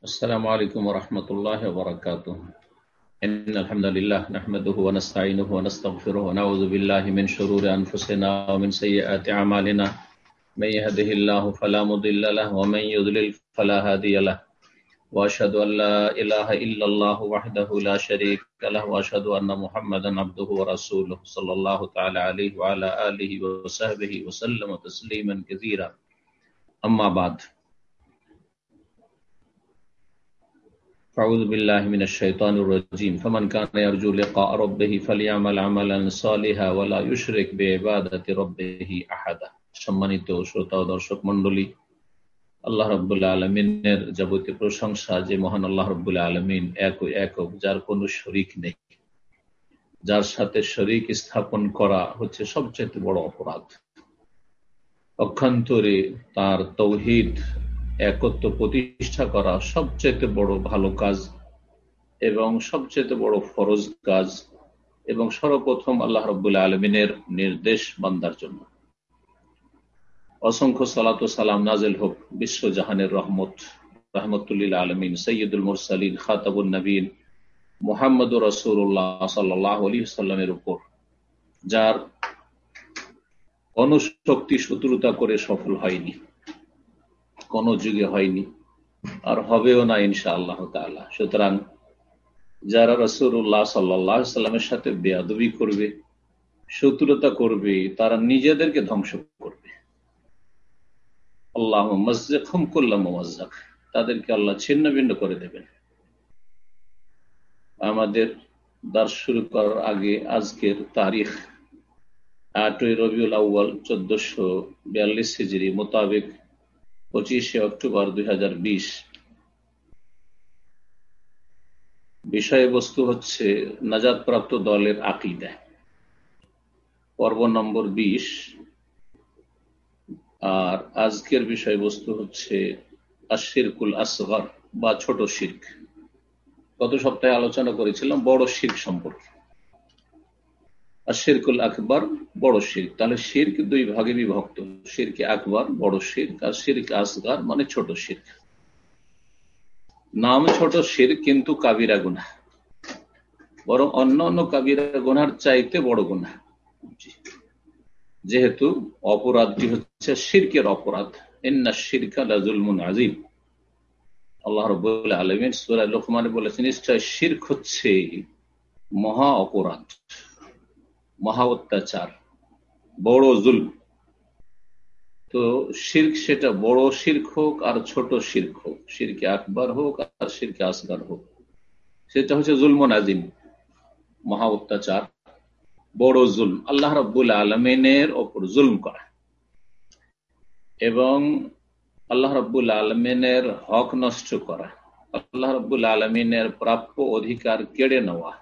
السلام عليكم ورحمة الله وبركاته إن الحمد لله نحمده ونستعينه ونستغفره ونعوذ بالله من شرور أنفسنا ومن سيئات أعمالنا من يهده الله فلا مضل له ومن يضلل فلا هادي له۔ وأشهد أن لا إله إلا الله وحده لا شريك له وأشهد أن محمدا عبده ورسوله صلى الله تعالى عليه وعلى آله وصحبه وسلم تسليما كثيرا أما بعد۔ أعوذ بالله من الشيطان الرجيم فمن كان يرجو لقاء ربه فليعمل عملا صالحا ولا يشرك بعبادة ربه أحدا সম্মানিত শ্রোতা ও দর্শক মন্ডলী আল্লাহ রব্বুল্লাহ আলমিনের যাবতীয় প্রশংসা যে মহান আল্লাহ রব্বুল্লাহ আলমিন এক ও একক যার কোনো শরিক নেই যার সাথে শরিক স্থাপন করা হচ্ছে সবচেয়ে বড় অপরাধ অক্ষান্তরে তার তৌহিদ একত্র প্রতিষ্ঠা করা সবচেয়ে বড় ভালো কাজ এবং সবচেয়ে বড় ফরজ কাজ এবং সর্বপ্রথম আল্লাহ রব্বুল্লাহ আলমিনের নির্দেশ বান্দার জন্য। অসংখ্য সালাত সালাম নাজেল হোক বিশ্বজাহানের রহমত, রহমতুল্লিল আলমিন সৈয়দুল মুরসালিন খাতাবুল নবীন মোহাম্মদ রসুল্লাহ সাল্লাহ আলী সাল্লামের উপর, যার অনুশক্তি শত্রুতা করে সফল হয়নি। কোন যুগে হয়নি, আর হবেও না ইনশা আল্লাহ তালা সুতরাং যারা রসুল্লাহ সাল্লাহ সাল্লামের সাথে বেয়াদবি করবে, শত্রুতা করবে, তারা নিজেদেরকে ধ্বংস করবে। আল্লাহ মজ্জাকুম করলাম মজ্জাক তাদেরকে আল্লাহ ছিন্ন ভিন্ন করে দেবেন। আমাদের দার শুরু করার আগে আজকের তারিখ আটই রবিউল আউ্বাল চোদ্দশো বিয়াল্লিশ হিজড়ি মোতাবেক পঁচিশে অক্টোবর দুই হাজার বিশ। বিষয়বস্তু হচ্ছে নাজাদপ্রাপ্ত দলের আকিদা। পর্ব নম্বর বিশ। আর আজকের বিষয়বস্তু হচ্ছে আশিরকুল আসগর বা ছোট শির্ক। গত সপ্তাহে আলোচনা করেছিলাম বড় শির্ক সম্পর্কে। আশিরকুল আকবর, বড় শির্ক। তাহলে শির্ক দুই ভাগে বিভক্ত। শিরকে আকবর, বড় শির্ক, আর শির্ক আসগার মানে ছোট শির্ক। নাম ছোট শির কিন্তু কাবিরা গুনা বরং অন্য অন্য কাবিরা গুনার চাইতে বড় গুনা যেহেতু অপরাধটি হচ্ছে শিরকের অপরাধ। এন্না শিরকা লাজুলমুন আজিম আল্লাহ রবুল্লাহ আলমিন সুরাই লোকমানে বলেছেন, নিশ্চয় শির্ক হচ্ছে মহা অপরাধ। মহা অত্যাচার, বড় জুল তো শির্ক সেটা বড় শির্ক হোক আর ছোট শির্ক হোক, শিরকে আকবর হোক আর শিরকে আসগার হোক, সেটা হচ্ছে জুলমন আজিম মহা অত্যাচার, বড় জুল আল্লাহ রব্বুল আলমিনের ওপর জুলম করা। এবং আল্লাহ রব্বুল আলমিনের হক নষ্ট করা। আল্লাহ রব্বুল আলমিনের প্রাপ্য অধিকার কেড়ে নেওয়া।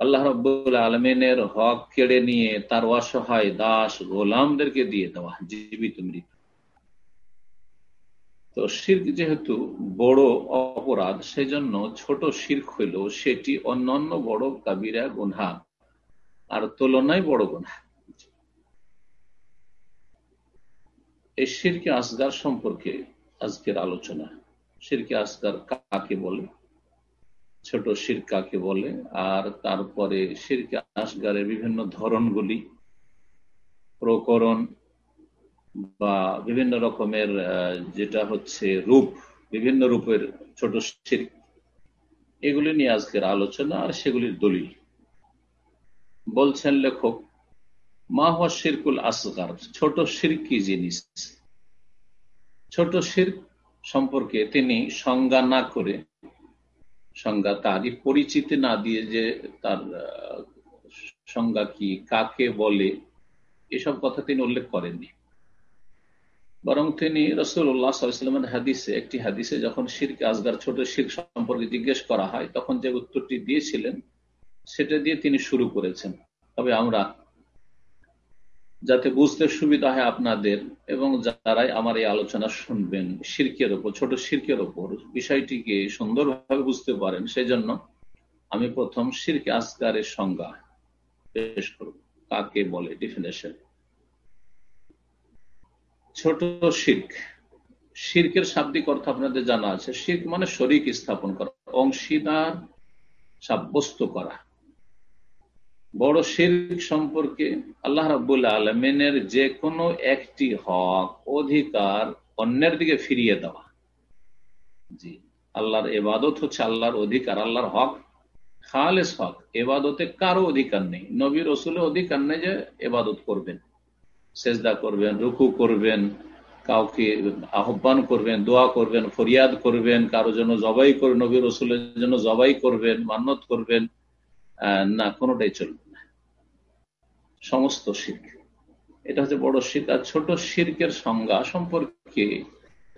আল্লাহ রব্বুল আলমিনের হক কেড়ে নিয়ে তার অসহায় দাস গোলামদেরকে দিয়ে দেওয়া, জীবিত মৃত। তো শির্ক যেহেতু বড় অপরাধ সেই জন্য ছোট শির্ক হইল সেটি অন্যান্য বড় কাবিরা গুনহা, আর তুলনায় বড় গুনহা। এই শিরকে আসগার সম্পর্কে আজকের আলোচনা। শিরকে আসগার কাকে বলে? ছোট শির কাকে বলে, আর তারপরে শিরকে আসগারের বিভিন্ন ধরনগুলি, প্রকরণ বা বিভিন্ন রকমের যেটা হচ্ছে রূপ, বিভিন্ন রূপের ছোট শির এগুলি নিয়ে আজকের আলোচনা, আর সেগুলির দলিল। বলছেন লেখক, মা হওয়া শিরকুল আসগার, ছোট শির কি জিনিস? ছোট শির সম্পর্কে তিনি সংজ্ঞা না করে সংজ্ঞা, তারই পরিচিতি না দিয়ে যে তার সংজ্ঞা কি, কাকে বলে, এসব কথা তিনি উল্লেখ করেননি। বরং তিনি রসুল্লাহামের হাদিসে, একটি হাদিসে যখন শিরকে আজগার ছোট শির সম্পর্কে জিজ্ঞেস করা হয়, তখন যে উত্তরটি দিয়েছিলেন, সেটা দিয়ে তিনি শুরু করেছেন। তবে আমরা যাতে বুঝতে সুবিধা হয় আপনাদের এবং যারাই আমার এই আলোচনা শুনবেন শির্কের ওপর, ছোট শির্কের ওপর, বিষয়টিকে সুন্দরভাবে বুঝতে পারেন সেই জন্য আমি প্রথম শিরকে আসগারের সংজ্ঞা পেশ করব। কাকে বলে ডিফিনেশন ছোট শির্ক শির্কের শাব্দিক অর্থ আপনাদের জানা আছে। শির্ক মানে শরিক স্থাপন করা, অংশীদার সাব্যস্ত করা। বড় শির্ক সম্পর্কে আল্লাহ রাবুল আলমিনের যে কোনো একটি হক, অধিকার অন্যের দিকে ফিরিয়ে দেওয়া। জি, আল্লাহর এবাদত হচ্ছে আল্লাহর অধিকার, আল্লাহর হক, খালেস হক। এবাদতে কারও অধিকার নেই। নবী রসুলের অধিকার নেই যে এবাদত করবেন, সেজদা করবেন, রুকু করবেন, কাউকে আহ্বান করবেন, দোয়া করবেন, ফরিয়াদ করবেন, কারও জন্য জবাই করবেন নবী রসুলের জন্য জবাই করবেন, মান্নত করবেন না, কোনোটাই চলবে সমস্ত শির্ক। এটা হচ্ছে বড় শির্ক। আর ছোট শির্কের সংজ্ঞা সম্পর্কে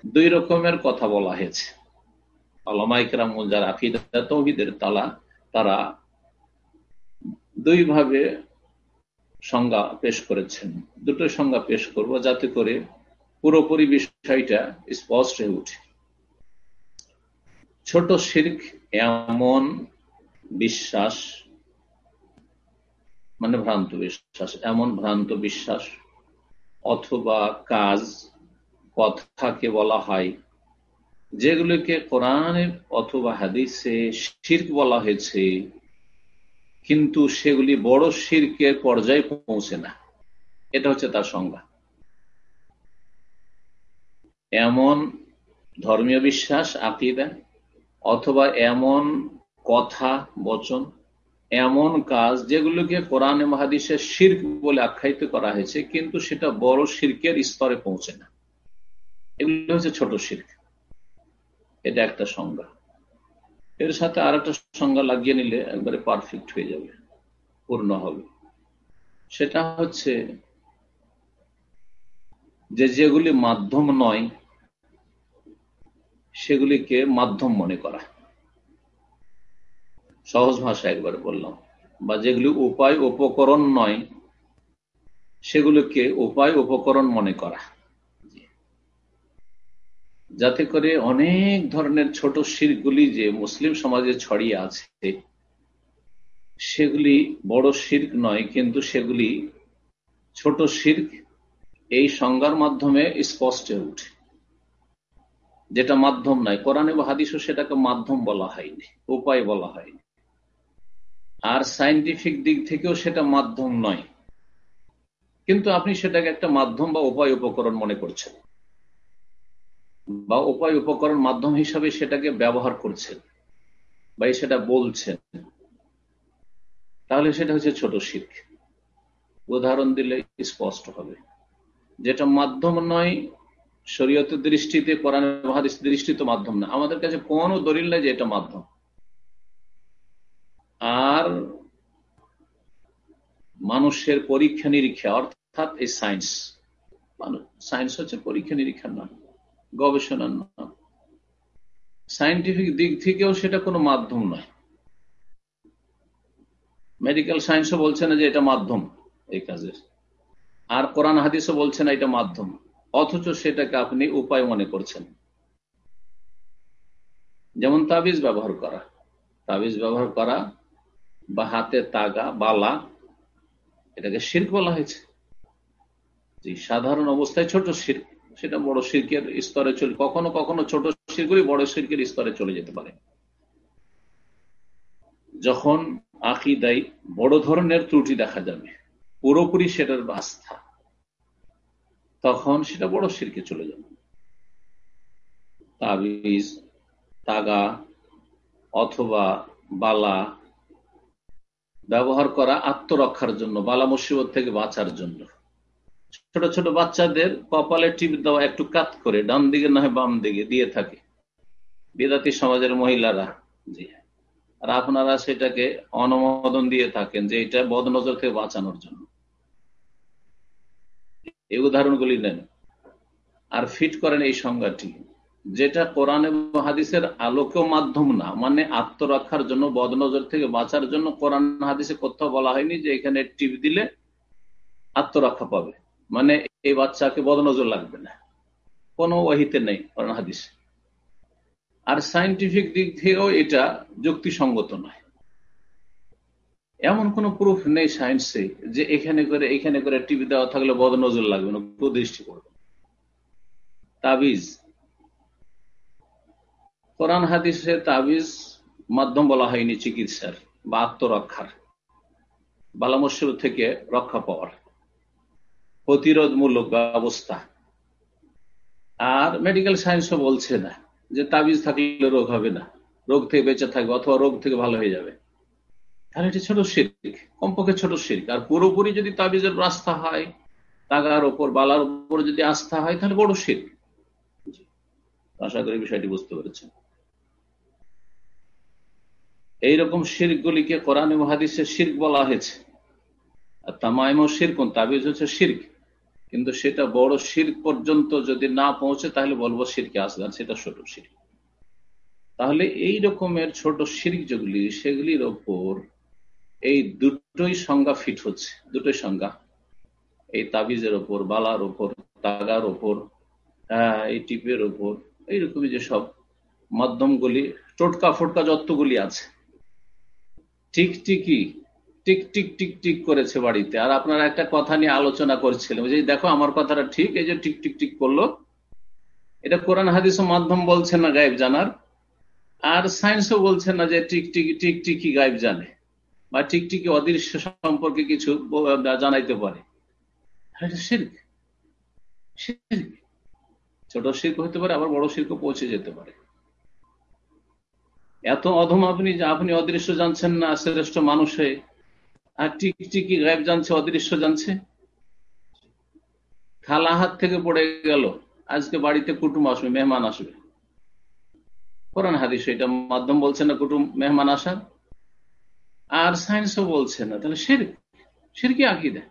দুই রকমের কথা বলা হয়েছে। আলমাইকরাম যারা আফিদা তৌহিদের তালা, তারা দুইভাবে সংজ্ঞা পেশ করেছেন। দুটো সংজ্ঞা পেশ করব যাতে করে পুরোপুরি বিষয়টা স্পষ্ট হয়ে উঠে। ছোট শির্ক এমন বিশ্বাস মানে ভ্রান্ত বিশ্বাস, এমন ভ্রান্ত বিশ্বাস অথবা কাজ, কথাকে বলা হয়, যেগুলিকে কোরআনের অথবা হাদিসে শির্ক বলা হয়েছে, কিন্তু সেগুলি বড় শির্কের পর্যায়ে পৌঁছে না। এটা হচ্ছে তার সংজ্ঞা। এমন ধর্মীয় বিশ্বাস, আকিদা, অথবা এমন কথা, বচন এমন কাজ যেগুলোকে কোরআন মহাদিসের শির্ক বলে আখ্যায়িত করা হয়েছে, কিন্তু সেটা বড় শির্কের স্তরে পৌঁছে না। এগুলো হচ্ছে ছোট শির্ক। এটা একটা সংজ্ঞা। এর সাথে আর একটা সংজ্ঞা লাগিয়ে নিলে একবারে পারফেক্ট হয়ে যাবে, পূর্ণ হবে। সেটা হচ্ছে যে যেগুলি মাধ্যম নয়, সেগুলিকে মাধ্যম মনে করা। সহজ ভাষা একবার বললাম, বা যেগুলি উপায় উপকরণ নয়, সেগুলোকে উপায় উপকরণ মনে করা। যাতে করে অনেক ধরনের ছোট শিরগুলি যে মুসলিম সমাজে ছড়িয়ে আছে, সেগুলি বড় শির্ক নয়, কিন্তু সেগুলি ছোট শির্ক এই সংজ্ঞার মাধ্যমে স্পষ্ট উঠে যেটা মাধ্যম নয়, কোরআনে বা হাদিসও সেটাকে মাধ্যম বলা হয়নি, উপায় বলা হয়নি। আর সাইন্টিফিক দিক থেকেও সেটা মাধ্যম নয়। কিন্তু আপনি সেটাকে একটা মাধ্যম বা উপায় উপকরণ মনে করছেন। বা উপায় উপকরণ মাধ্যম হিসাবে সেটাকে ব্যবহার করছেন বা সেটা বলছেন। তাহলে সেটা হচ্ছে ছোট শিখ উদাহরণ দিলে স্পষ্ট হবে। যেটা মাধ্যম নয়, শরীয়তের দৃষ্টিতে কোরআন মহাদিস দৃষ্টিতে মাধ্যম না। আমাদের কাছে কোনো দলিল নাই যে এটা মাধ্যম। আর মানুষের পরীক্ষা নিরীক্ষা, অর্থাৎ এই সায়েন্স সায়েন্স হচ্ছে পরীক্ষা নিরীক্ষার নাম, গবেষণার নাম। সাইন্টিফিক দিক থেকেও সেটা কোনো মাধ্যম নয়। মেডিকেল সায়েন্সও বলছে না যে এটা মাধ্যম এই কাজের। আর কোরআন হাদিসও বলছে না এটা মাধ্যম। অথচ সেটাকে আপনি উপায় মনে করছেন। যেমন তাবিজ ব্যবহার করা। তাবিজ ব্যবহার করা বা হাতে তাগা, বালা, এটাকে শির্ক বলা হয়েছে। যে সাধারণ অবস্থায় ছোট শির্ক, সেটা বড় শির্কের স্তরে চলে, কখনো কখনো ছোট শিরগুলি বড় শির্কের স্তরে চলে যেতে পারে। যখন আকিদাই বড় ধরনের ত্রুটি দেখা যাবে, পুরোপুরি সেটার আস্থা, তখন সেটা বড় শিরকে চলে যাবে। তাবিজ, তাগা, অথবা বালা ব্যবহার করা আত্মরক্ষার জন্য, বালা মুসিবত থেকে বাঁচার জন্য। ছোট ছোট বাচ্চাদের কপালে টিপ দেওয়া, একটু কাত করে ডান দিকে না বাম দিকে দিয়ে থাকে। বিদাতি সমাজের মহিলারা, জি। আর আপনারা সেটাকে অনুমোদন দিয়ে থাকেন যে এটা বদনজর থেকে বাঁচানোর জন্য। এই উদাহরণগুলি নেন আর ফিট করেন এই সংজ্ঞাটি। যেটা কোরআন এবং হাদিসের আলোকেও মাধ্যম না মানে আত্মরক্ষার জন্য, বদনজর থেকে বাঁচার জন্য কোরআন হাদিসে কোথাও বলা হয়নি যে এখানে টিপ দিলে আত্মরক্ষা পাবে। মানে এই বাচ্চাকে বদনজর লাগবে না। কোনো ওয়াহিতে নেই কোরআন হাদিস। আর সাইন্টিফিক দিক থেকেও এটা যুক্তিসঙ্গত নয়। এমন কোন প্রুফ নেই সায়েন্সে যে এখানে করে এখানে করে টিভি দেওয়া থাকলে বদনজর লাগবে না দৃষ্টি করবে। তাবিজ কোরআন হাদিসে তাবিজ মাধ্যম বলা হয়নি চিকিৎসার, বা আত্মরক্ষার। বালামস্যুর থেকে রক্ষা পাওয়ার। প্রতিরোধমূলক ব্যবস্থা। আর মেডিকেল সায়েন্সও বলছে না যে তাবিজ থাকলে রোগ হবে না। রোগ থেকে বেঁচে থাকবে অথবা রোগ থেকে ভালো হয়ে যাবে। তাহলে এটি ছোট শির্ক, কমপক্ষে ছোট শির্ক। আর পুরোপুরি যদি তাবিজের রাস্তা হয় তাগার ওপর, বালার উপর যদি আস্থা হয়, তাহলে বড় শির্ক। আশা করি বিষয়টি বুঝতে পেরেছেন। এইরকম শির্ক গুলিকে কোরআন হাদিসে শির্ক বলা হয়েছে। আর তামাইম শির্ক তাবিজ হচ্ছে শির্ক। কিন্তু সেটা বড় শির্ক পর্যন্ত যদি না পৌঁছে, তাহলে বলব শিরকে আসগান সেটা ছোট শির্ক। তাহলে এই রকমের ছোট শির্ক যেগুলি, সেগুলির ওপর এই দুটোই সংজ্ঞা ফিট হচ্ছে, দুটোই সংজ্ঞা। এই তাবিজের ওপর, বালার ওপর তাগার ওপর এই টিপের ওপর, এইরকমই যে সব মাধ্যমগুলি টোটকা ফোটকা যতগুলি আছে টিকটিকি টিক টিক টিক টিক করেছে বাড়িতে। আর আপনারা একটা কথা নিয়ে আলোচনা করছিলেন যে দেখো আমার কথাটা ঠিক, এই যে টিক টিক টিক করল। এটা কোরআন হাদিস মাধ্যম বলছে না গায়েব জানার? আর সায়েন্সও বলছে না যে টিক টিক টিক টিকি গায়েব জানে। বা টিকটিকি অদৃশ্য সম্পর্কে কিছু জানাইতে পারে। ছোট শিল্প হতে পারে, আবার বড় শিল্প পৌঁছে যেতে পারে। এত অধম আপনি আপনি অদৃশ্য জানছেন না, শ্রেষ্ঠ মানুষ হয়ে। আর টিকটিকি গায়েব জানছে, অদৃশ্য জানছে? খালা হাত থেকে পড়ে গেল। আজকে বাড়িতে কুটুম আসবে, মেহমান আসবে। কোরআন, হাদিস, এটা মাধ্যম বলছে না কুটুম, মেহমান আসার? আর সায়েন্সও বলছে না। তাহলে সের সের কি আঁকি দেয়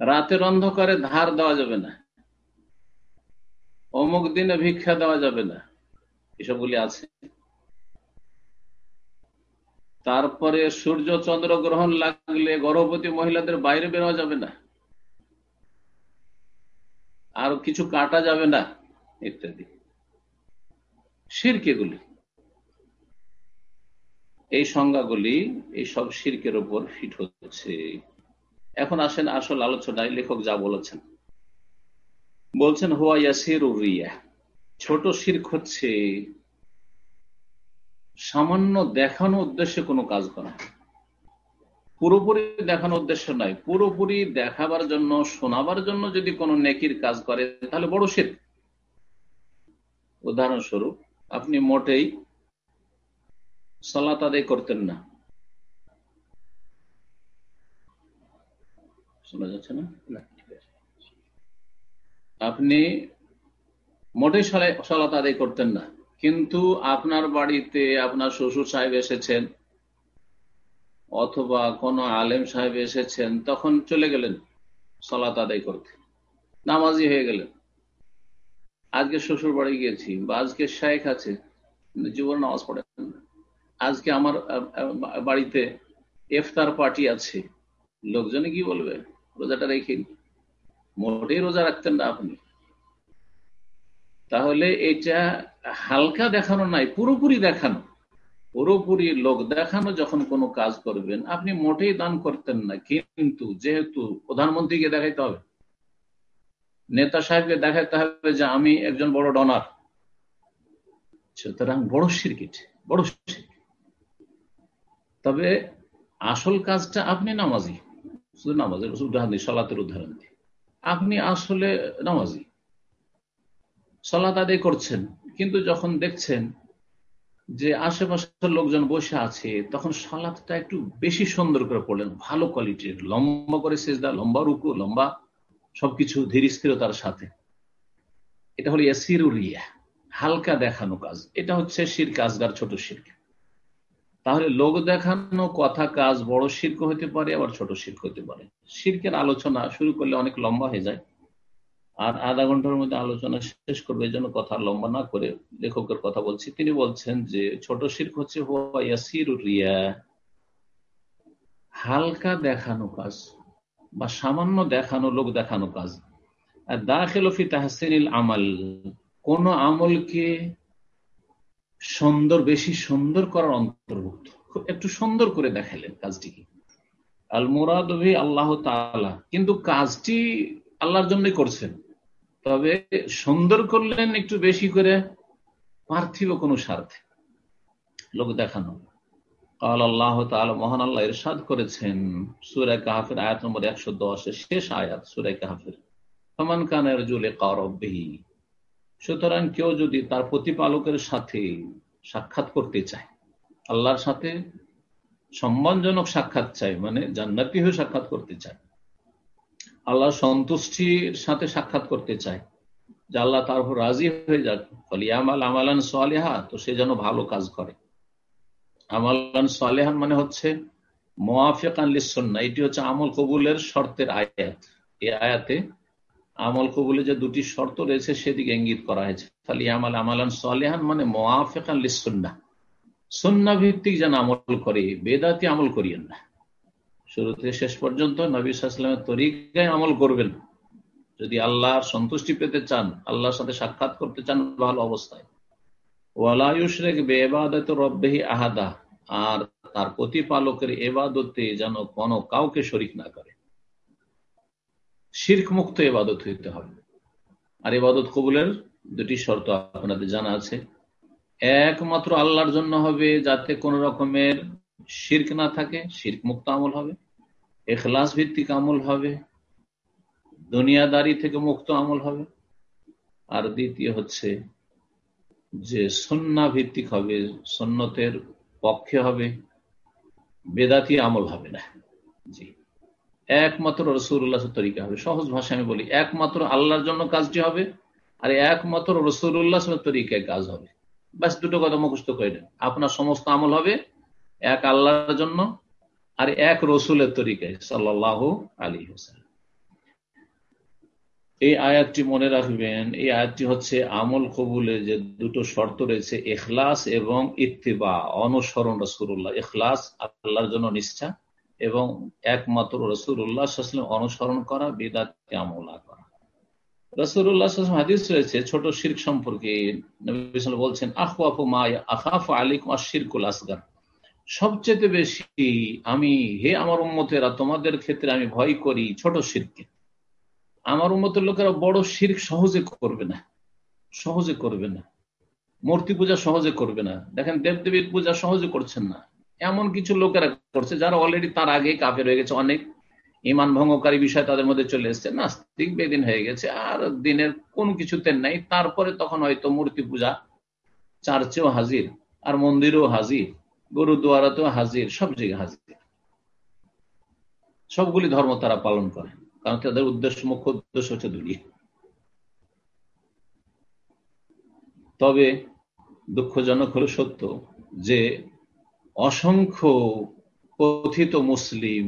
রাতের অন্ধকারে ধার দেওয়া যাবে না। অমুক দিনে ভিক্ষা দেওয়া যাবে না। এসবগুলি আছে। তারপরে সূর্য চন্দ্র গ্রহণ লাগলে গর্ভবতী মহিলাদের বাইরে বেরোয়া যাবে না। আর কিছু কাটা যাবে না, ইত্যাদি। শিরকেগুলি। এই সংজ্ঞাগুলি, এই সব শির্কের ওপর ফিট হচ্ছে। এখন আসেন আসল আলোচনায় লেখক যা বলেছেন। বলছেন, হুয়া ইয়াসির রিয়া। ছোট শির্ক হচ্ছে সামান্য দেখানো উদ্দেশ্যে কোনো কাজ করা। পুরোপুরি দেখানো উদ্দেশ্য নয় পুরোপুরি দেখাবার জন্য শোনাবার জন্য যদি কোনো নেকির কাজ করে তাহলে বড় শির উদাহরণস্বরূপ আপনি মোটেই সলাত আদায় করতেন না। শোনা যাচ্ছে না? আপনি মোটেই সলাত আদায় করতেন না। কিন্তু আপনার বাড়িতে আপনার শ্বশুর সাহেব এসেছেন, অথবা কোনো আলেম সাহেব এসেছেন, তখন চলে গেলেন সলাত আদায় করতে। নামাজি হয়ে গেলেন। আজকে শ্বশুর বাড়ি গিয়েছি বা আজকে শায়েখ আছে, জীবন নামাজ পড়েন আজকে আমার বাড়িতে এফতার পার্টি আছে। লোকজনে কি বলবে? রোজাটা রেখে মোটেই রোজা রাখতেন না আপনি। তাহলে এটা হালকা দেখানো নাই, পুরোপুরি দেখানো। পুরোপুরি লোক দেখানো যখন কোনো কাজ করবেন, আপনি মোটেই দান করতেন না। কিন্তু যেহেতু প্রধানমন্ত্রীকে দেখাইতে হবে, নেতা সাহেবকে দেখাইতে হবে যে আমি একজন বড় ডনার। সুতরাং বড় সিরকিট বড় তবে আসল কাজটা আপনি নামাজি। শুধু নামাজের সলাতের উদাহরণ দিই আপনি আসলে নামাজি। সলাত আদায় করছেন, কিন্তু যখন দেখছেন যে আশেপাশের লোকজন বসে আছে, তখন সালাদটা একটু বেশি সুন্দর করে পড়লেন, ভালো কোয়ালিটির, লম্বা করে সেজদা, লম্বা রুকু, লম্বা সবকিছু ধীর স্থিরতার সাথে। এটা হলো ইয়াসিরুরিয়া হালকা দেখানো কাজ। এটা হচ্ছে শির কাজগার, ছোট শির্ক তাহলে লোক দেখানো কথা কাজ বড় শির্ক হতে পারে, আবার ছোট শির্ক হতে পারে। শির্কের আলোচনা শুরু করলে অনেক লম্বা হয়ে যায়। আর আধা ঘণ্টার মধ্যে আলোচনা শেষ করবে, এই জন্য কথা লম্বা না করে লেখকের কথা বলছি। তিনি বলছেন যে, ছোট শির্ক হচ্ছে রিয়া। হালকা দেখানো কাজ বা সামান্য দেখানো, লোক দেখানো কাজ। আর দাখিলফি তাহসিনিল আমাল। কোন আমলকে সুন্দর, বেশি সুন্দর করার অন্তর্ভুক্ত। একটু সুন্দর করে দেখালেন কাজটিকে। আল মুরাদ আল্লাহ তালা কিন্তু কাজটি আল্লাহর জন্যই করছেন। তবে সুন্দর করলেন একটু বেশি করে পার্থিব কোন স্বার্থে লোক দেখানো। কাল আল্লাহ তাআলা, মহান আল্লাহ ইরশাদ করেছেন সূরা কাহাফের আয়াত নম্বর 110 এর শেষ আয়াত, সূরা কাহাফের। ফমান কানা জুলে লিকা রাব্বিহি, সুতরাং কেউ যদি তার প্রতিপালকের সাথে সাক্ষাৎ করতে চায়, আল্লাহর সাথে সম্মানজনক সাক্ষাৎ চায় মানে জান্নাতি হয়ে সাক্ষাৎ করতে চায় আল্লাহ সন্তুষ্টির সাথে সাক্ষাৎ করতে চায়। যে আল্লাহ তার উপর রাজি হয়ে যাক। ফলিয়ামাল আমালান সোয়ালেহা তো সে যেন ভালো কাজ করে। আমালান সোয়ালেহান মানে হচ্ছে মোয়াফেক মোয়াফেকান লিসন্না এটি হচ্ছে আমল কবুলের শর্তের আয়াত। এই আয়াতে আমল কবুলে যে দুটি শর্ত রয়েছে, সেদিকে ইঙ্গিত করা হয়েছে। খালি আমাল আমালান সোয়ালেহান মানে মোয়াফেক মোয়াফেকান লিসন্না সন্না ভিত্তিক যেন আমল করে, বেদাতি আমল করিয়েন না। শুরুতে শেষ পর্যন্ত নবী সাল্লামের তরিকায় আমল করবেন। যদি আল্লাহর সন্তুষ্টি পেতে চান, আল্লাহর সাথে সাক্ষাৎ করতে চান, ভালো অবস্থায়। আহাদা, আর তার প্রতিপালকের এবাদতে যেন কোন কাউকে শরিক না করে। শির্ক মুক্ত এবাদত হইতে হবে। আর এবাদত কবুলের দুটি শর্ত আপনাদের জানা আছে। একমাত্র আল্লাহর জন্য হবে যাতে কোন রকমের শির্ক না থাকে শির্ক মুক্ত আমল হবে। এখলাস ভিত্তিক আমল হবে। দুনিয়াদারি থেকে মুক্ত আমল হবে। আর দ্বিতীয় হচ্ছে যে সন্না ভিত্তিক হবে সন্ন্যতের পক্ষে হবে, বেদাতি আমল হবে না। জি। একমাত্র রসুল্লাহ তরিকা হবে। সহজ ভাষায় আমি বলি, একমাত্র আল্লাহর জন্য কাজটি হবে আর একমাত্র রসুল্লাহ তরিকায় কাজ হবে। ব্যাস দুটো কথা মুখস্থ করে নেন। আপনার সমস্ত আমল হবে এক আল্লাহর জন্য আর এক রসুলের তরিকায় সাল্লাহ আলী হোসেন এই আয়াতটি মনে রাখবেন, এই আয়াতটি হচ্ছে আমল কবুলে যে দুটো শর্ত রয়েছে এখলাস এবং ইত্তিবা, অনুসরণ রসুল্লাহ এখলাস আল্লাহর জন্য নিষ্ঠা এবং একমাত্র রসুল্লাহ অনুসরণ করা, বেদাতকে আমল করা। ছোট শির্ক সম্পর্কে বলছেন আফু মা আফাফ আলিকুম আশিরকুল আসগার। সবচেয়ে বেশি আমি, হে আমার উম্মতেরা, তোমাদের ক্ষেত্রে আমি ভয় করি ছোট শিরকে। আমার উন্মতের লোকেরা বড় শির্ক সহজে করবে না, সহজে করবে না। মূর্তি পূজা সহজে করবে না। দেখেন দেবদেবীর পূজা সহজে করছেন না। এমন কিছু লোকেরা করছে যারা অলরেডি তার আগে কাপে রয়ে গেছে, অনেক ইমান ভঙ্গকারী বিষয় তাদের মধ্যে চলে এসছে। নাস্তিক বেদিন হয়ে গেছে, আর দিনের কোনো কিছুতে নাই। তারপরে তখন হয়তো মূর্তি পূজা চার্চেও হাজির, আর মন্দিরেও হাজির। গুরুদুয়ারাতেও হাজির, সব জায়গায় হাজির। সবগুলি ধর্ম তারা পালন করে, কারণ তাদের উদ্দেশ্য, মুখ্য উদ্দেশ্য হচ্ছে দুনিয়া। তবে দুঃখজনক হলো সত্য যে অসংখ্য কথিত মুসলিম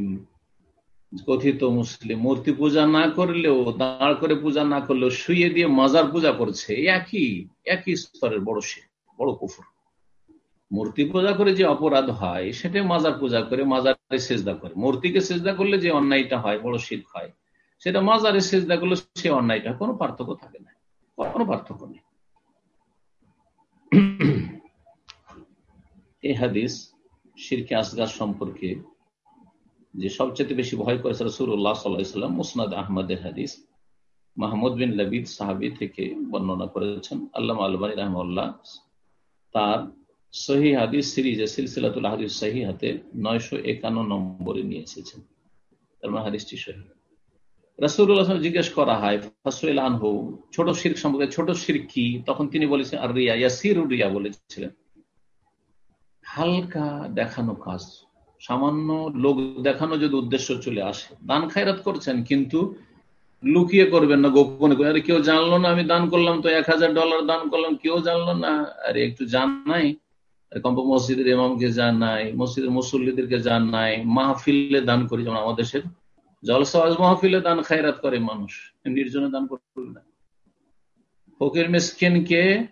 কথিত মুসলিম মূর্তি পূজা না করলেও, দাঁড় করে পূজা না করলেও, শুয়ে দিয়ে মাজার পূজা করছে, একই একই স্তরের বড় সে, বড় কুফুর। মূর্তি পূজা করে যে অপরাধ হয় সেটা মাজার পূজা করে, মাজারে সেজদা করে। মূর্তিকে সেজদা করলে যে অন্যায়টা হয়, বড় শীত হয়, সেটা মাজারে সেজদা করলে সে অন্যায়টা কোনো পার্থক্য থাকে না। কোনো পার্থক্য নেই। এই হাদিস শিরকে আসগার সম্পর্কে যে সবচেয়ে বেশি ভয় করেছে রসুল্লাহ সাল্লাম মুসনাদ আহমদের হাদিস, মাহমুদ বিন লবিদ সাহাবি থেকে বর্ণনা করেছেন। আল্লাহ আলবানী রহমল্লাহ তার সহি হাদিস সিরিজে সিলসিলাতুল হাদিস সহি হাতে নয়শো একান্ন নম্বরে নিয়ে এসেছেন। তার মানে হাদিসটি সহি। রাসুল্লাহ জিজ্ঞেস করা হয় ফাসুল ছোট সম্পর্কে, ছোট শির কি? তখন তিনি বলেছেন আর রিয়া রিয়া বলেছিলেন। হালকা দেখানো কাজ। সামান্য লোক দেখানো যদি উদ্দেশ্য চলে আসে, দান খায়রাত করছেন, কিন্তু লুকিয়ে করবেন না, গোপনে আরে, কেউ জানলো না, আমি দান করলাম তো এক হাজার ডলার দান করলাম, কেউ জানলো না। আরে, একটু জানাই কম্প মসজিদের ইমামকে জানাই মসজিদের মুসল্লিদেরকে জানাই মাহফিলে দান করি, যেমন আমাদের দেশের জলসাওয়াজ মাহফিলে দান খায়রাত করে মানুষ। নির্জনে দান করবে না। ফকির মিসকিনকে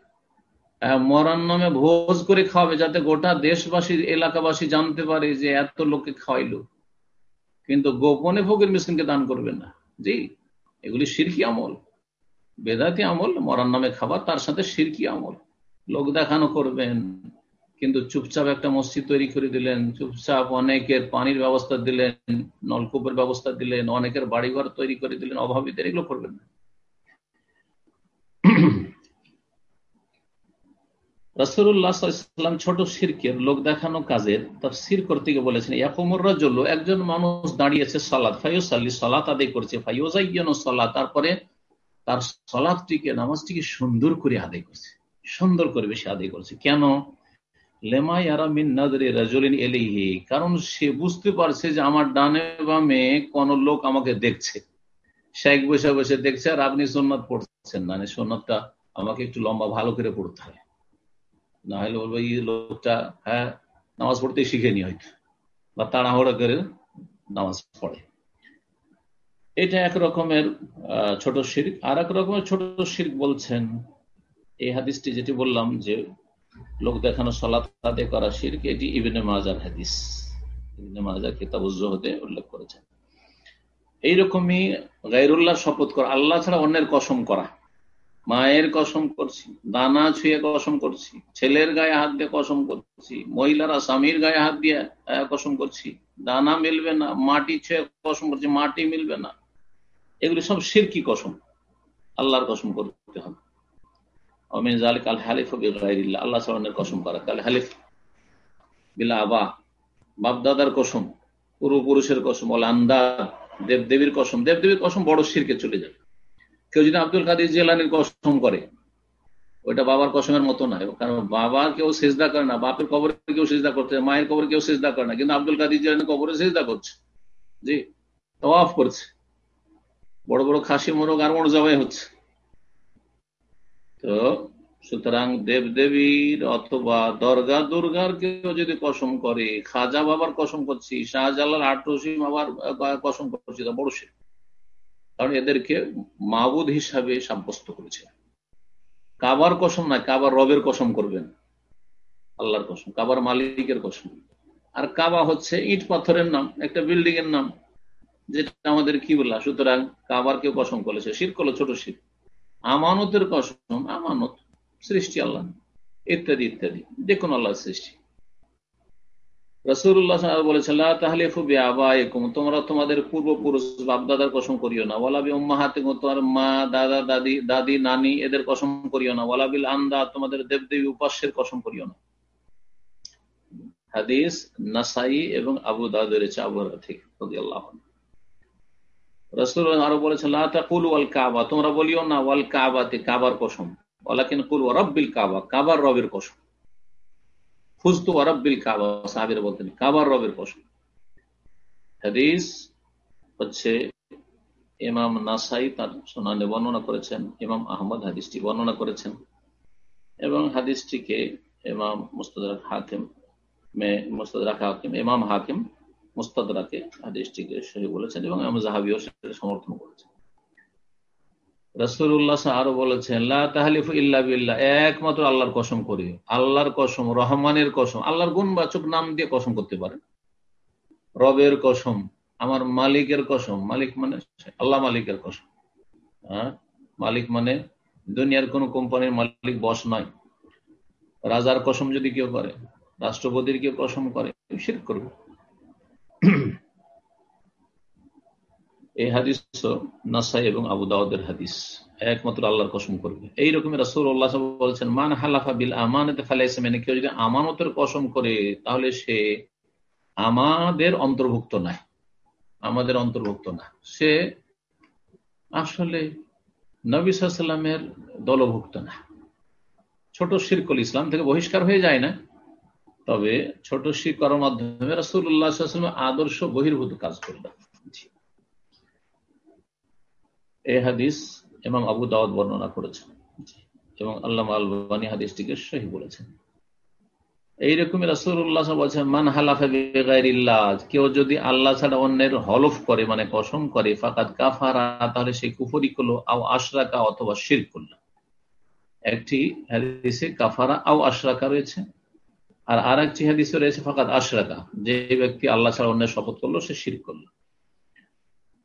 মরার নামে ভোজ করে খাওয়াবে যাতে গোটা দেশবাসী, এলাকাবাসী জানতে পারে যে এত লোকে খাওয়াইলো। কিন্তু গোপনে ফকির মিসকিনকে দান করবে না। জি, এগুলি সিরকি আমল। বেদাতি আমল, মরার নামে খাবার, তার সাথে সিরকি আমল। লোক দেখানো করবেন। কিন্তু চুপচাপ একটা মসজিদ তৈরি করে দিলেন, চুপচাপ অনেকের পানির ব্যবস্থা দিলেন, নলকূপের ব্যবস্থা দিলেন, অনেকের বাড়িঘর তৈরি করে দিলেন, অভাবীদের এগুলো করবেন না। রসুল্লাহাম ছোট সিরকের লোক দেখানো কাজের তার সির করতে গিয়ে বলেছেন ইয়াকুমুররা জল্ল একজন মানুষ দাঁড়িয়েছে সলাৎ ফাইস আল্লি সলাৎ আদায় করছে ফাইজাইন সলাৎ তারপরে তার সলাদটিকে নামাজটিকে সুন্দর করে আদায় করছে, সুন্দর করে বেশি আদায় করছে। কেন? লেমাই আরামিন নাজরে রাজলিন এলিহি কারণ সে বুঝতে পারছে যে আমার ডানে বামে কোন লোক আমাকে দেখছে। শেখ বসে বসে দেখছে আর আপনি সোননাথ পড়ছেন না মানে সোননাথটা আমাকে একটু লম্বা ভালো করে পড়তে হয়। না হলে বলব, এই লোকটা হ্যাঁ নামাজ পড়তে শিখেনি হয়তো, বা তাড়াহুড়া করে নামাজ পড়ে। এটা এক রকমের ছোট শির্ক। আর এক রকমের ছোট শির্ক বলছেন, এই হাদিসটি যেটি বললাম যে লোক দেখানো সলাত করা শির্ক, এটি ইবিনে মাজার হাদিস। ইবিনে মাজার কিতাব হতে উল্লেখ করেছেন। এইরকমই গাইরুল্লাহ শপথ করা। আল্লাহ ছাড়া অন্যের কসম করা। মায়ের কসম করছি, দানা ছুঁয়ে কসম করছি, ছেলের গায়ে হাত দিয়ে কসম করছি, মহিলারা স্বামীর গায়ে হাত দিয়ে কসম করছি, দানা মিলবে না, মাটি ছুঁয়ে কসম করছি, মাটি মিলবে না। এগুলি সব সিরকি কসম। আল্লাহর কসম করতে হবে। কসম দেবদেবীর আব্দুল কাদির জেলানির কসম করে, ওইটা বাবার কসমের মতো নয় কারণ বাবার কেউ সেজদা করে না, বাপের কবরে কেউ সেজদা করতে, মায়ের কবরে কেউ সেজদা করে না। কিন্তু আব্দুল কাদির জেলানির কবরে সেজদা করছে। জি তফ করছে। বড় বড় খাসি মোরগ আর মোড় জবাই হচ্ছে। তো সুতরাং দেবদেবীর অথবা দরগা, দুর্গার কেউ যদি কসম করে, খাজা বাবার কসম করছি, শাহজালাল আটরসিম আবার কসম করছি, তা বড় সে কারণ এদেরকে মাবুদ হিসাবে সাব্যস্ত করেছে। কাবার কসম নয়, কাবার রবের কসম করবেন। আল্লাহর কসম, কাবার মালিকের কসম। আর কাবা হচ্ছে ইট পাথরের নাম, একটা বিল্ডিং এর নাম, যেটা আমাদের কি বললা সুতরাং কাবার কেউ কসম করেছে, শির করল ছোট শির। আমানতের কসম, আমানত, সৃষ্টি আল্লাহ। ইত্যাদি ইত্যাদি। দেখুন আল্লাহর সৃষ্টি। রসুল্লাহ বলেছেন তোমরা তোমাদের পূর্বপুরুষ, বাপদাদার কসম করিও না। উম্মাহাতে তোমার মা, দাদা, দাদি দাদি, নানি, এদের কসম করিও না। ওয়ালাবিল আন্দা তোমাদের দেবদেবী উপাস্যের কসম করিও না। হাদিস নাসাই এবং আবু দাদ রয়েছে আবু থেকে রসুল আরও বলেছেন তোমরা বলিও না, ওয়াল কাবাতে কাবার কসম ওয়ারব্বিল কাবা কাবার কসম কাবা বলতেন, কাবার কসম হাদিস হচ্ছে ইমাম নাসাই তার সোনানে বর্ণনা করেছেন, ইমাম আহমদ হাদিসটি বর্ণনা করেছেন, এবং হাদিসটিকে ইমাম মুস্তাদ হাকিম মে মুস্তাদ হাকিম, ইমাম হাকিম মুস্তাদাকে হাদিসটিকে সহি বলেছেন এবং আমি জাহাবিও সেটা সমর্থন করেছেন। রসুল্লাহ আরও বলেছেন তাহলিফ ইল্লা বিল্লাহ। একমাত্র আল্লাহর কসম করি আল্লাহর কসম, রহমানের কসম, আল্লাহর গুণবাচক নাম দিয়ে কসম করতে পারেন। রবের কসম, আমার মালিকের কসম। মালিক মানে আল্লাহ মালিকের কসম। হ্যাঁ? মালিক মানে দুনিয়ার কোন কোম্পানির মালিক বস নয়। রাজার কসম যদি কেউ করে, রাষ্ট্রপতির কেউ কসম করে শির করবে। এই হাদিস নাসাই এবং আবু হাদিস। একমাত্র আল্লাহর কসম করবে। বলছেন, মান হালাফা বিল মানে কেউ যদি আমানতের কসম করে, তাহলে সে আমাদের অন্তর্ভুক্ত নাই। আমাদের অন্তর্ভুক্ত না। সে আসলে নবী সাল্লামের দলভুক্ত না। ছোট শিরকুল ইসলাম থেকে বহিষ্কার হয়ে যায় না। তবে ছোট শির করার মাধ্যমে রাসুল্লাহ আদর্শ বহির্ভূত কাজ করল। এ হাদিস এবং আবু দাওয়াত বর্ণনা করেছেন। এবং আল্লাহ আলবানী হাদিসটিকে সহি বলেছেন। এইরকমই রাসুল্লাহ বলছেন মান হালাফা কেউ যদি আল্লাহ ছাড়া অন্যের হলফ করে মানে কসম করে ফাকাত কাফারা তাহলে সেই কুফরি করল আও আশরাকা অথবা শির করল। একটি হাদিসে কাফারা আও আশরাকা রয়েছে। আর আর একটি হাদিসে রয়েছে ফাকাত আশরাকা। যে ব্যক্তি আল্লাহ ছাড়া অন্যের শপথ করল, সে শির করল।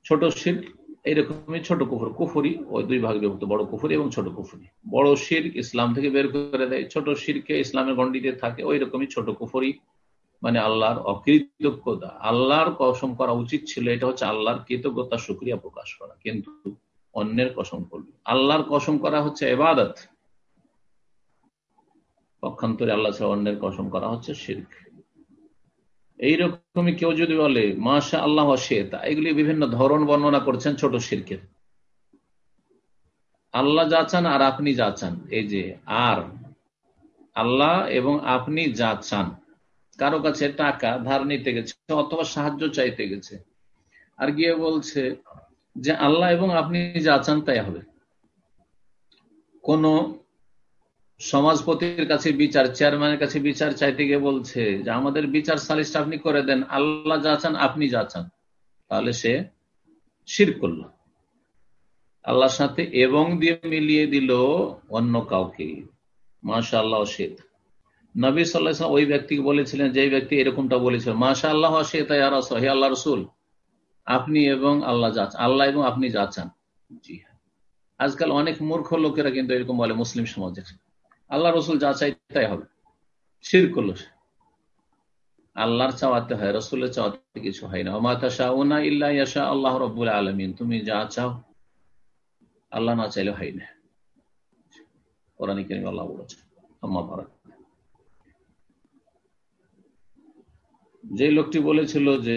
ছোট শির এইরকমই ছোট কুফুর। কুফুরি, ওই দুই ভাগ বিভক্ত, বড় কুফুরি এবং ছোট কুফুরি। বড় শির ইসলাম থেকে বের করে দেয়, ছোট শিরকে ইসলামের গণ্ডিতে থাকে ওই রকমই ছোট কুফুরি। মানে আল্লাহর অকৃতজ্ঞতা, আল্লাহর কসম করা উচিত ছিল, এটা হচ্ছে আল্লাহর কৃতজ্ঞতা সুক্রিয়া প্রকাশ করা। কিন্তু অন্যের কসম করবে আল্লাহর কসম করা হচ্ছে এবাদত। পক্ষান্তরে আল্লাহ অন্যের কসম করা হচ্ছে শির্ক। এইরকমই কেউ যদি বলে মাশা আল্লাহ শেতা এগুলি বিভিন্ন ধরন বর্ণনা করছেন ছোট শিরকের। আল্লাহ যা চান আর আপনি যা চান, এই যে আর, আল্লাহ এবং আপনি যা চান, কারও কাছে টাকা, ধার নিতে গেছে অথবা সাহায্য চাইতে গেছে, আর গিয়ে বলছে যে আল্লাহ এবং আপনি যা চান তাই হবে। কোন সমাজপতির কাছে বিচার, চেয়ারম্যানের কাছে বিচার চাইতে গিয়ে বলছে যে, আমাদের বিচার সালিশটা আপনি করে দেন, আল্লাহ যা চান আপনি যা চান। তাহলে সে শির করল। আল্লাহর সাথে এবং দিয়ে মিলিয়ে দিল অন্য কাউকে। মাশা আল্লাহ শেদ নবী সাল্লাহ ওই ব্যক্তিকে বলেছিলেন যে ব্যক্তি এরকমটা বলেছিল মাশা আল্লাহ শেদ হে আল্লাহ রসুল, আপনি এবং আল্লাহ যা আল্লাহ এবং আপনি যা চান। জি হ্যাঁ। আজকাল অনেক মূর্খ লোকেরা কিন্তু এরকম বলে, মুসলিম সমাজের। আল্লাহ রসুল যা চাই তাই হবে। শির করল আল্লাহর চাওয়াতে হয়, রসুলের চাওয়াতে কিছু হয় না। মাথা শাহ ইল্লা ইয়াশা আল্লাহ রব্বুল আলমিন। তুমি যা চাও, আল্লাহ না চাইলে হয় না। কোরআন কেন আল্লাহ বলেছে, আম্মা ভারত যে লোকটি বলেছিল যে,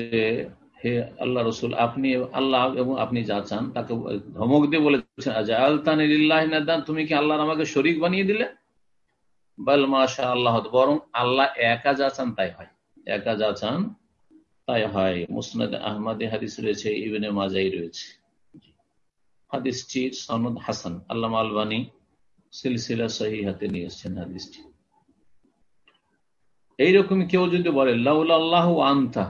হে আল্লাহ রসুল, আপনি আল্লাহ এবং আপনি যা চান, তাকে ধমক দিয়ে বলেছেন আলতান তুমি কি আল্লাহর আমাকে শরিক বানিয়ে দিলে? আল্লাহ বরং আল্লাহ একা যা চান তাই হয়। একা যা চান তাই হয়। মুসনাদ আহমদে হাদিস রয়েছে, ইবেনে মাজাই রয়েছে। হাদিসটি সনদ হাসান। আল্লাহ আলবানী সিলসিলা সহি হাতে নিয়ে এসছেন হাদিসটি। এইরকম কেউ যদি বলে আল্লাহ আন্তা,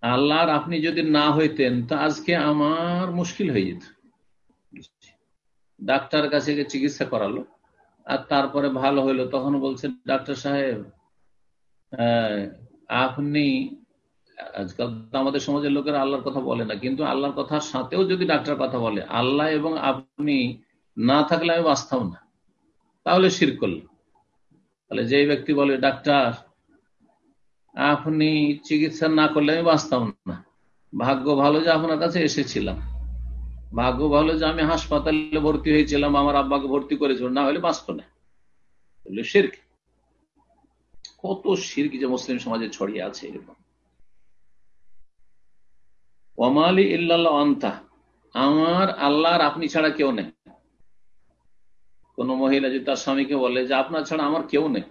আল্লাহর আপনি যদি না হইতেন, তা আজকে আমার মুশকিল হয়ে যেত। ডাক্তার কাছে চিকিৎসা করালো। আর তারপরে ভালো হইল। তখন বলছে, ডাক্তার সাহেব আপনি, আজকাল আমাদের সমাজের লোকেরা আল্লাহর কথা বলে না, কিন্তু আল্লাহর কথার সাথেও যদি ডাক্তার কথা বলে, আল্লাহ এবং আপনি না থাকলে আমি বাঁচতাম না। তাহলে শির করল তাহলে যে ব্যক্তি বলে, ডাক্তার, আপনি চিকিৎসা না করলে আমি বাঁচতাম না। ভাগ্য ভালো যে আপনার কাছে এসেছিলাম। ভাগ্য ভালো যে আমি হাসপাতালে ভর্তি হয়েছিলাম, আমার আব্বাকে ভর্তি করেছিল, না হলে বাঁচত না। শির্ক। কত শির্ক যে মুসলিম সমাজে ছড়িয়ে আছে এরকম। ওমালি ইল্লাল্লাহ আন্তা, আমার আল্লাহর আপনি ছাড়া কেউ নেই। কোন মহিলা যদি তার স্বামীকে বলে যে আপনার ছাড়া আমার কেউ নেই,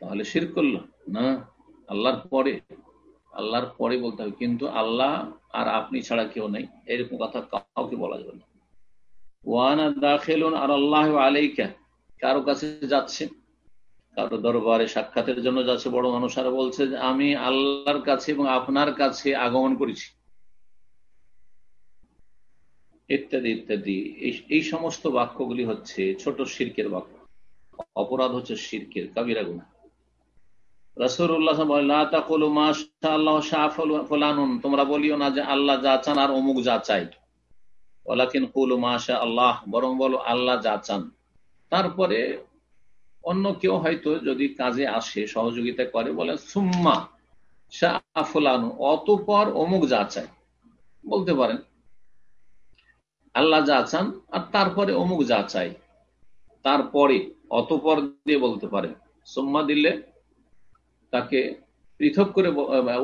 তাহলে শির করল? না, আল্লাহর পরে আল্লাহর পরে বলতে হবে। কিন্তু আল্লাহ আর আপনি ছাড়া কেউ নেই। এরকম কথা কাউকে বলা যাবে না। ওয়ানা দাখিলুন আর আল্লাহ আলাইকা। কারও কাছে যাচ্ছে, কারও দরবারে সাক্ষাতের জন্য যাচ্ছে, বড় মানুষ আর বলছে যে, আমি আল্লাহর কাছে এবং আপনার কাছে আগমন করেছি। ইত্যাদি ইত্যাদি। এই সমস্ত বাক্যগুলি হচ্ছে ছোট শির্কের বাক্য। অপরাধ হচ্ছে শির্কের, কাবিরা গুণা তোমরা বলিও না যে আল্লাহ যা চান আর অমুক যা চাই। ওলাকিন কুলু আল্লাহ বরং বলো আল্লাহ যা চান। তারপরে অন্য কেউ হয়তো যদি কাজে আসে, সহযোগিতা করে, বলে, সুম্মা শাহ ফুলানু, অতপর অমুক যা চাই। বলতে পারেন, আল্লাহ যা চান আর তারপরে অমুক যা চাই। তারপরে অতপর দিয়ে বলতে পারেন, সোম্মা দিলে তাকে পৃথক করে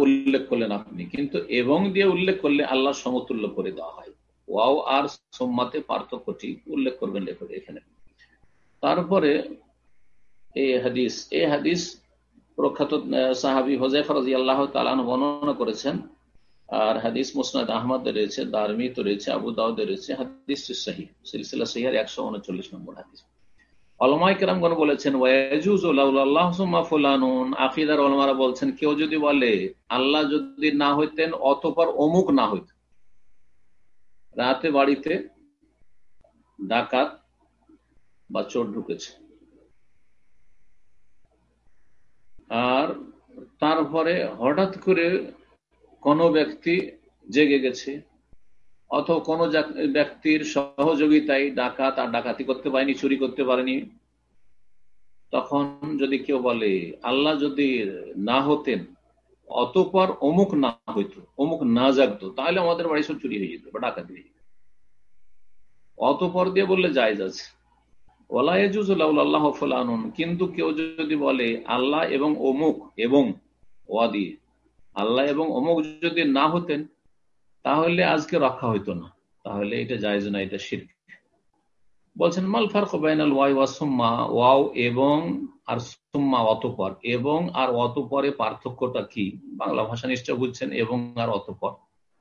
উল্লেখ করলেন আপনি। কিন্তু এবং দিয়ে উল্লেখ করলে আল্লাহ সমতুল্য করে দেওয়া হয়। ওয়াও আর সোম্মাতে পার্থক্যটি উল্লেখ করবেন লেখক এখানে। তারপরে এই হাদিস এই হাদিস প্রখ্যাত সাহাবি হোজাইফা রাজি আল্লাহ তালান বর্ণনা করেছেন। আর হাদিস মুসনাদ আহমদ রয়েছে দারমিত রয়েছে, আবু দাউদ রয়েছে হাদিস সাহি সিলসিলা সহিয়ার একশো উনচল্লিশ নম্বর হাদিস। অলমাই কেরামগণ বলেছেন আকিদার অলমারা বলছেন, কেউ যদি বলে, আল্লাহ যদি না হইতেন, অতপর অমুক না হইত রাতে বাড়িতে ডাকাত বা চোর ঢুকেছে। আর তারপরে হঠাৎ করে কোনো ব্যক্তি জেগে গেছে। অথবা কোনো ব্যক্তির সহযোগিতায় ডাকাত আর ডাকাতি করতে পারেনি, চুরি করতে পারেনি, তখন যদি কেউ বলে, আল্লাহ যদি না হতেন, অতপর অমুক না হইতো, অমুক না জাগতো, তাহলে আমাদের বাড়ি সব চুরি হয়ে যেত বা ডাকাতি হয়ে যেত। অতপর দিয়ে বললে জায়জ আছে। কিন্তু কেউ যদি বলে, আল্লাহ এবং অমুক এবং ওয়া দিয়ে আল্লাহ এবং অমুক যদি না হতেন তাহলে আজকে রক্ষা হইতো না। তাহলে এটা জায়জ না, এটা শির বলছেন, মাল ফারক বাইনাল ওয়াই ওয়াসুম্মা ওয়াও এবং আর সুম্মা অতপর। এবং আর অতপরে পার্থক্যটা কি? বাংলা ভাষা নিশ্চয় বুঝছেন, এবং আর অতপর।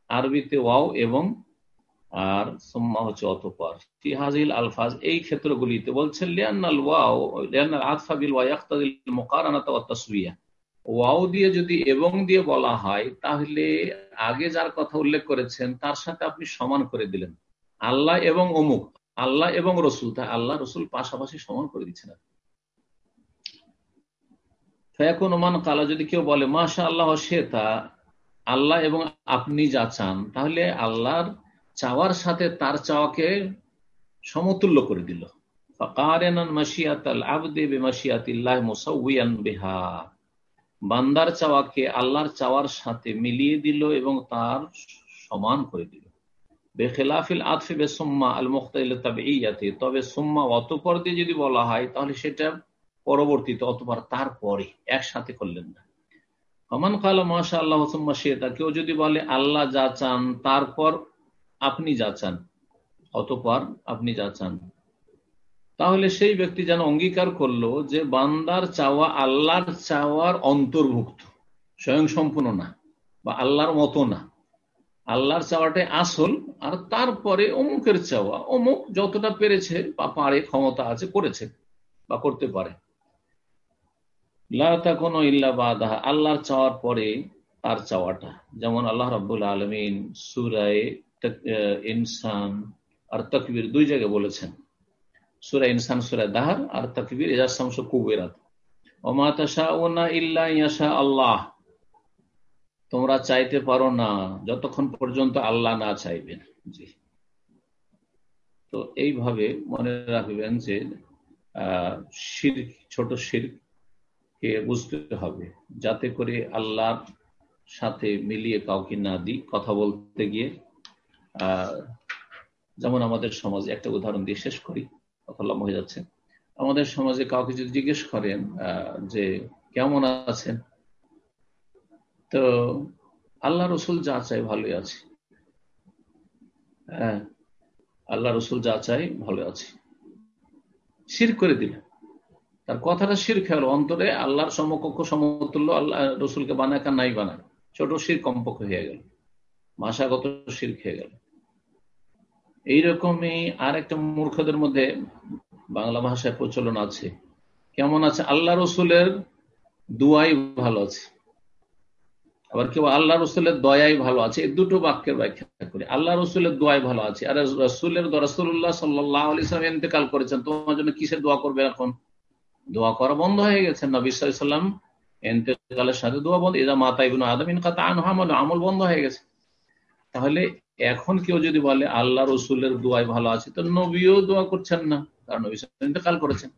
আরবিতে ওয়াও এবং আর সুম্মা হচ্ছে অতপর। হাজিল আলফাজ, এই ক্ষেত্রগুলিতে বলছেন, লিয়ান্নাল ওয়াও, লিয়ান্নাল আতফাবিল ওয়া ইয়াক্তাদিল মুকারানাতা ওয়া তাসবিয়া। ওয়াও দিয়ে যদি এবং দিয়ে বলা হয়, তাহলে আগে যার কথা উল্লেখ করেছেন, তার সাথে আপনি সমান করে দিলেন। আল্লাহ এবং অমুক, আল্লাহ এবং রসুল, তাই আল্লাহ, রসুল পাশাপাশি সমান করে দিচ্ছেন ফেকুন ওমান কালা, যদি কেউ বলে মাশা আল্লাহ সে তা, আল্লাহ এবং আপনি যা চান, তাহলে আল্লাহর চাওয়ার সাথে তার চাওয়াকে সমতুল্য করে দিল। বান্দার চাওয়াকে আল্লাহর চাওয়ার সাথে মিলিয়ে দিল এবং তার সমান করে দিল। বেখেলাফিল আতফে বেসম্মা আল মুখতাইল তবে ইয়াতে তবে সোম্মা অতপর দিয়ে যদি বলা হয়, তাহলে সেটা পরবর্তীতে অতপর তারপরে একসাথে করলেন না। কমান কালা মাসা আল্লাহ হোসম্মা শেতা কেউ যদি বলে, আল্লাহ যা চান, তারপর আপনি যা চান, অতপর আপনি যা চান। তাহলে সেই ব্যক্তি যেন অঙ্গীকার করল যে বান্দার চাওয়া আল্লাহর চাওয়ার অন্তর্ভুক্ত। স্বয়ং সম্পূর্ণ না, বা আল্লাহর মতো না। আল্লাহর চাওয়াটাই আসল, আর তারপরে অমুকের চাওয়া। অমুক যতটা পেরেছে বা পারে, ক্ষমতা আছে, করেছে বা করতে পারে। কোনো ইল্লা আল্লাহর চাওয়ার পরে তার চাওয়াটা। যেমন আল্লাহ রাবুল আলমিন সুরায় ইনসান আর তকবির দুই জায়গায় বলেছেন। সুরা ইনসান, সুরা দাহার আর তকবির এজাসামস কুবেরাত। ওমাতাশা ওনা ইল্লা ইয়াশা আল্লাহ। তোমরা চাইতে পারো না, যতক্ষণ পর্যন্ত আল্লাহ না চাইবেন জি। তো এইভাবে মনে রাখবেন যে শির ছোট শির কে বুঝতে হবে, যাতে করে আল্লাহর সাথে মিলিয়ে কাউকে না দিই। কথা বলতে গিয়ে যেমন আমাদের সমাজে একটা উদাহরণ দিয়ে শেষ করি। কথা হয়ে যাচ্ছে। আমাদের সমাজে কাউকে যদি জিজ্ঞেস করেন যে কেমন আছেন? তো আল্লাহ রসুল যা চাই ভালোই আছে। হ্যাঁ আল্লাহ রসুল যা চাই ভালো আছে। শির করে দিলেন। তার কথাটা শির খেয়াল, অন্তরে আল্লাহর সমকক্ষ সমতুল্য আল্লাহ রসুলকে বানায় কার নাই বানায়। ছোট শির কমপক্ষ হয়ে গেল। ভাষাগত শির খেয়ে গেল। এইরকমই আর একটা মূর্খদের মধ্যে বাংলা ভাষায় প্রচলন আছে। কেমন আছে? আল্লাহ রসুলের দুয়াই ভালো আছে। আবার কেউ আল্লাহ রসুলের দয়াই ভালো আছে। এই দুটো বাক্যের ব্যাখ্যা করি। আল্লাহ রসুলের দোয়াই ভালো আছে। আর রসুলের রসুল্লাহ সাল্লাহ আলিয়াম ইন্তেকাল করেছেন। তোমার জন্য কিসের দোয়া করবে এখন? দোয়া করা বন্ধ হয়ে গেছে। নবী সাল্লাম এতেকালের সাথে দোয়া বন্ধ। এরা মাতা ইবন আদম ইনকাত আমল বন্ধ হয়ে গেছে। তাহলে এখন কেউ যদি বলে, আল্লাহ রসুলের দোয়াই ভালো আছে, তো নবীও দোয়া করছেন না, কারণ নবী ইন্তেকাল করেছেন।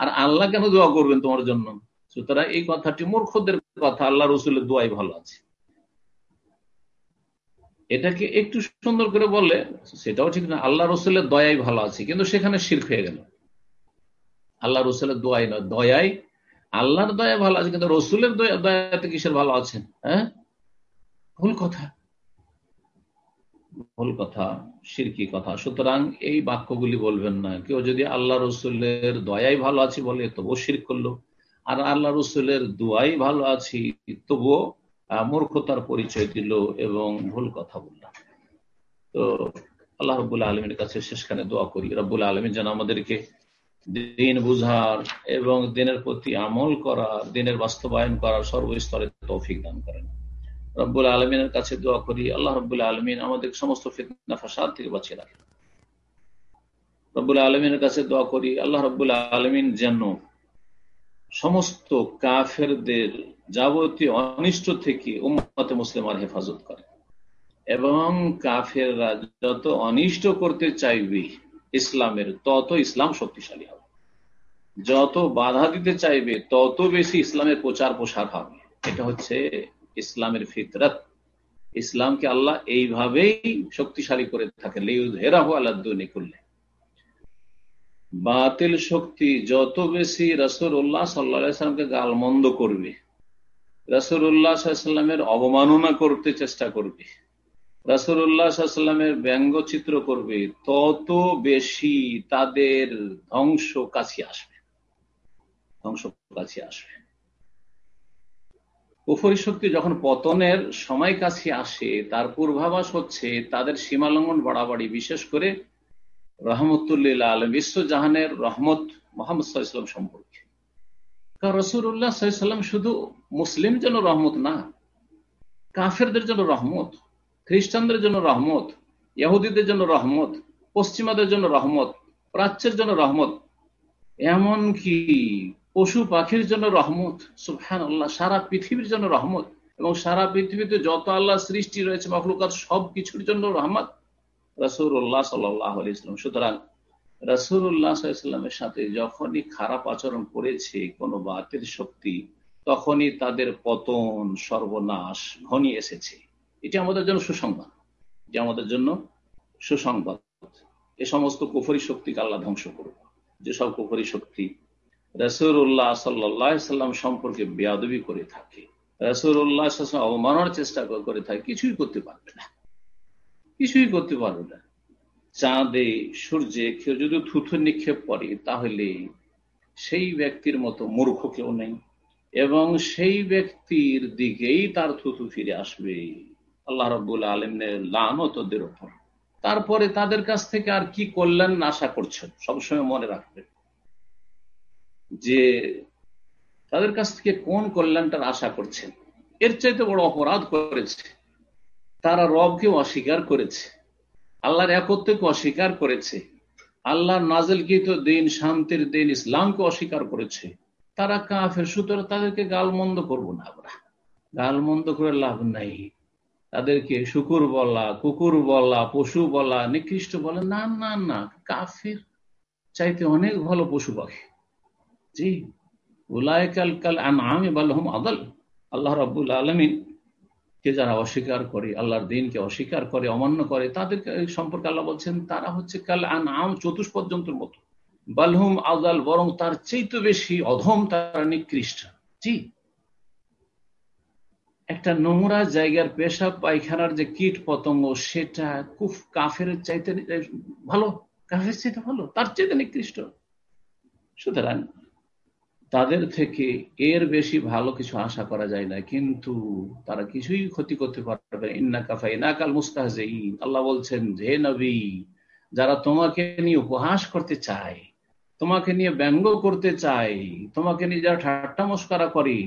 আর আল্লাহ কেন দোয়া করবেন তোমার জন্য? সুতরাং এই কথাটি মূর্খদের কথা, আল্লাহ রসুলের দোয়াই ভালো আছে। এটাকে একটু সুন্দর করে বললে সেটাও ঠিক না, আল্লাহ রসুলের দয়াই ভালো আছে, কিন্তু সেখানে শির হয়ে গেল। আল্লাহ রসুলের দোয়াই নয়, দয়াই আল্লাহর দয়া ভালো আছে, কিন্তু রসুলের দয়াতে কিসের ভালো আছেন হ্যাঁ? ভুল কথা। ভুল কথা, সিরকি কথা। সুতরাং এই বাক্যগুলি বলবেন না। কেউ যদি আল্লাহ রসুলের দয়াই ভালো আছে বলে, তবুও শির করল। আর আল্লাহ রসুলের দোয়াই ভালো আছি, তবুও মূর্খতার পরিচয় দিল এবং ভুল কথা বললাম তো আল্লাহ রবুল্লা আলমীর কাছে শেষখানে দোয়া করি। রব্বুল আলমী যেন আমাদেরকে দিন বুঝার এবং দিনের প্রতি আমল করার, দিনের বাস্তবায়ন করার সর্বস্তরে তৌফিক দান করেন। রব্বুল আলমিনের কাছে দোয়া করি, আল্লাহ রব্বুল আলমিন আমাদের সমস্ত ফিতনা, ফাসাদ থেকে বাঁচিয়ে রাখেন রব্বুল আলমিনের কাছে দোয়া করি, আল্লাহ রব্বুল আলমিন যেন সমস্ত কাফেরদের যাবতীয় অনিষ্ট থেকে উম্মতে মুসলিমার হেফাজত করে এবং কাফেররা যত অনিষ্ট করতে চাইবে ইসলামের, তত ইসলাম শক্তিশালী হবে। যত বাধা দিতে চাইবে, তত বেশি ইসলামের প্রচার প্রসার হবে। এটা হচ্ছে ইসলামের ফিতরত। ইসলামকে আল্লাহ এইভাবেই শক্তিশালী করে থাকে করলে বাতিল শক্তি যত বেশি রসুর উল্লাহ সাল্লামকে গালমন্দ করবে রসুর উল্লাহামের অবমাননা করতে চেষ্টা করবে রসুর উল্লাহামের ব্যঙ্গচিত্র করবে, তত বেশি তাদের ধ্বংস কাছে আসবে। ধ্বংস কাছে আসবে। কুফরি শক্তি যখন পতনের সময় কাছে আসে, তার পূর্বাভাস হচ্ছে তাদের সীমালঙ্ঘন বাড়াবাড়ি, বিশেষ করে রহমতুল্লিল্লা আলম, বিশ্বজাহানের রহমত মোহাম্মদ সাল্লাম সম্পর্কে। কারণ রসুল্লাহ সাল্লাম শুধু মুসলিম জন্য রহমত না, কাফেরদের জন্য রহমত, খ্রিস্টানদের জন্য রহমত, ইহুদিদের জন্য রহমত, পশ্চিমাদের জন্য রহমত, প্রাচ্যের জন্য রহমত, এমনকি পশু পাখির জন্য রহমত সুফহান আল্লাহ সারা পৃথিবীর জন্য রহমত, এবং সারা পৃথিবীতে যত আল্লাহ সৃষ্টি রয়েছে, মখলুকাত সব কিছুর জন্য রহমত রসুল্লাহ সাল্লাম সুতরাং রসুল্লাহামের সাথে যখনই খারাপ আচরণ করেছে কোনো বাতের শক্তি, তখনই তাদের পতন সর্বনাশ ঘনিয়ে এসেছে। এটি আমাদের জন্য সুসংবাদ। যে আমাদের জন্য সুসংবাদ। এ সমস্ত কুফরি শক্তিকে আল্লাহ ধ্বংস করব যেসব কুফরি শক্তি রসুল্লাহ সাল্লাম সম্পর্কে বেয়াদবি করে থাকে। রসুল্লাহ অবমাননার চেষ্টা করে থাকে, কিছুই করতে পারবে না। কিছুই করতে পারবে না। চাঁদে, সূর্যে কেউ যদি থুথু নিক্ষেপ করে, তাহলে সেই ব্যক্তির মতো মূর্খ কেউ নেই। এবং সেই ব্যক্তির দিকেই তার থুথু ফিরে আসবে। আল্লাহ রব্বুল আলমের লানতদের ওপর তারপরে তাদের কাছ থেকে আর কি কল্যাণ আশা করছেন, সবসময় মনে রাখবেন। যে তাদের কাছ থেকে কোন কল্যাণটার আশা করছেন? এর চাইতে বড় অপরাধ করেছে। তারা রবকে অস্বীকার করেছে। আল্লাহর একত্রকে অস্বীকার করেছে। আল্লাহর নাজেলকৃত দিন, শান্তির দিন ইসলামকে অস্বীকার করেছে। তারা কাফের, সুতরাং তাদেরকে গালমন্দ করব না আমরা। গালমন্দ করে লাভ নাই। তাদেরকে শুকুর বলা, কুকুর বলা, পশু বলা, নিকৃষ্ট বলা, না না না, কাফের চাইতে অনেক ভালো পশু পাখি। জি। উলায়কাল কাল আমি আল্লাহ রাবুল আলমিন কে যারা অস্বীকার করে, আল্লাহর দিনকে অস্বীকার করে, অমান্য করে, তাদেরকে সম্পর্কে আল্লাহ বলছেন, তারা হচ্ছে কাল আন আম চতুষ মতো। বালহুম আদাল বরং তার চেয়ে বেশি অধম, তারা নিকৃষ্ট। জি। একটা নোংরা জায়গার পেশা, পায়খানার যে কীট পতঙ্গ, সেটা কুফ কাফের চাইতে ভালো, কাফের চাইতে ভালো, তার চাইতে নিকৃষ্ট। সুতরাং তাদের থেকে এর বেশি ভালো কিছু আশা করা যায় না, কিন্তু তারা কিছুই ক্ষতি করতে পারবে ইন্না কাফা ইনাকাল মুস্তাহজেই আল্লাহ বলছেন, হে নবী, যারা তোমাকে নিয়ে উপহাস করতে চায়, তোমাকে নিয়ে ব্যঙ্গ করতে চায়, তোমাকে নিয়ে যারা ঠাট্টা মস্কারা করে,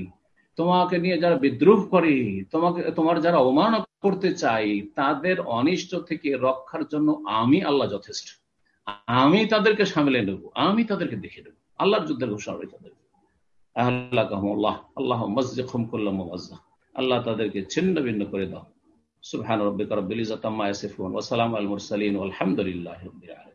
তোমাকে নিয়ে যারা বিদ্রুপ করে, তোমাকে, তোমার যারা অবমাননা করতে চাই তাদের অনিষ্ট থেকে রক্ষার জন্য আমি আল্লাহ যথেষ্ট। আমি তাদেরকে সামলে নেব, আমি তাদেরকে দেখে নেব আল্লাহর যুদ্ধের ঘোষণা রয়েছে তাদেরকে আল্লাহ আল্লাহ মসজিদ খুম করলাম আল্লাহ তাদেরকে ছিন্ন ভিন্ন করে দাও। সুবহান রব্বিকা রব্বিল ইজ্জাতি আম্মা ইয়াসিফুন। ওয়া সালামু আল মুরসালিন। ওয়া আলহামদুলিল্লাহি রাব্বিল আলামিন।